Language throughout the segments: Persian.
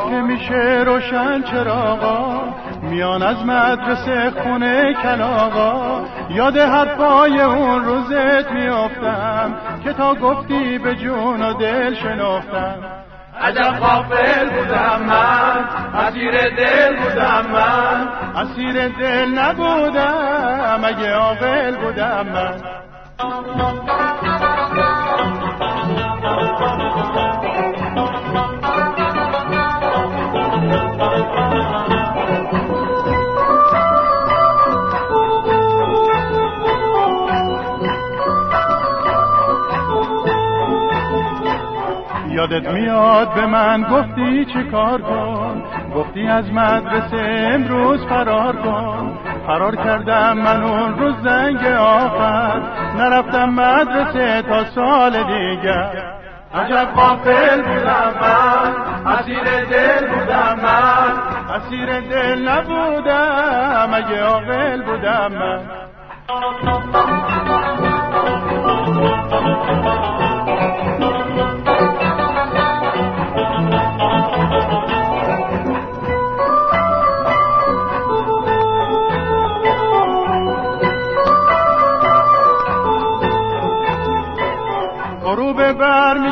که میشه روشن چراغا میان از مدرسه خونه کلاغا. یاد حرفای اون روزت میافتم که تا گفتی به جون و دل شنافتم. عجب غافل بودم من اسیر دل بودم من. اسیر دل نبودم اگه عاقل بودم من. یادت میاد به من گفتی چه کار کن؟ گفتی از مدرسه امروز فرار کن. فرار کردم من اون روز زنگ آخر نرفتم مدرسه تا سال دیگر. عجب غافل بودم من اسیر دل بودم من. اسیر دل نبودم. اگه عاقل بودم من.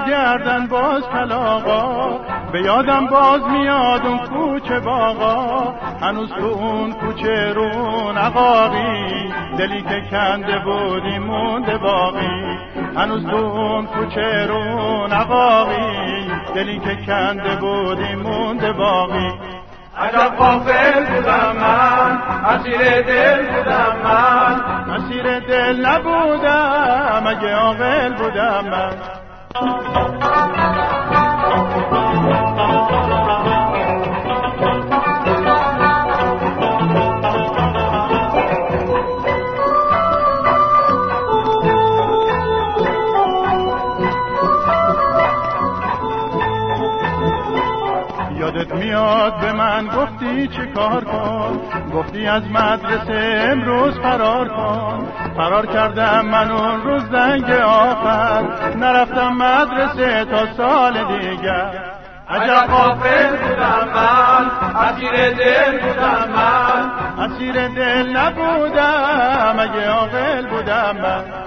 بر میگردن باز کلاغا. به یادم باز میاد اون کوچه باغا. هنوز تو اون کوچه رون عقاقی. دلی که کنده بودی مونده باقی. هنوز تو اون کوچه رون عقاقی. دلی که کنده بودی مونده باقی. عجب غافل بودم من اسیر دل بودم من. اسیر دل نبودم اگه عاقل بودم من. Thank you. یادت میاد به من گفتی چه کار کن؟ گفتی از مدرسه امروز فرار کن. فرار کردم من اون روز زنگ آخر. نرفتم مدرسه تا سال دیگر. عجب غافل بودم من اسیر دل بودم من. اسیر دل نبودم اگه عاقل بودم من.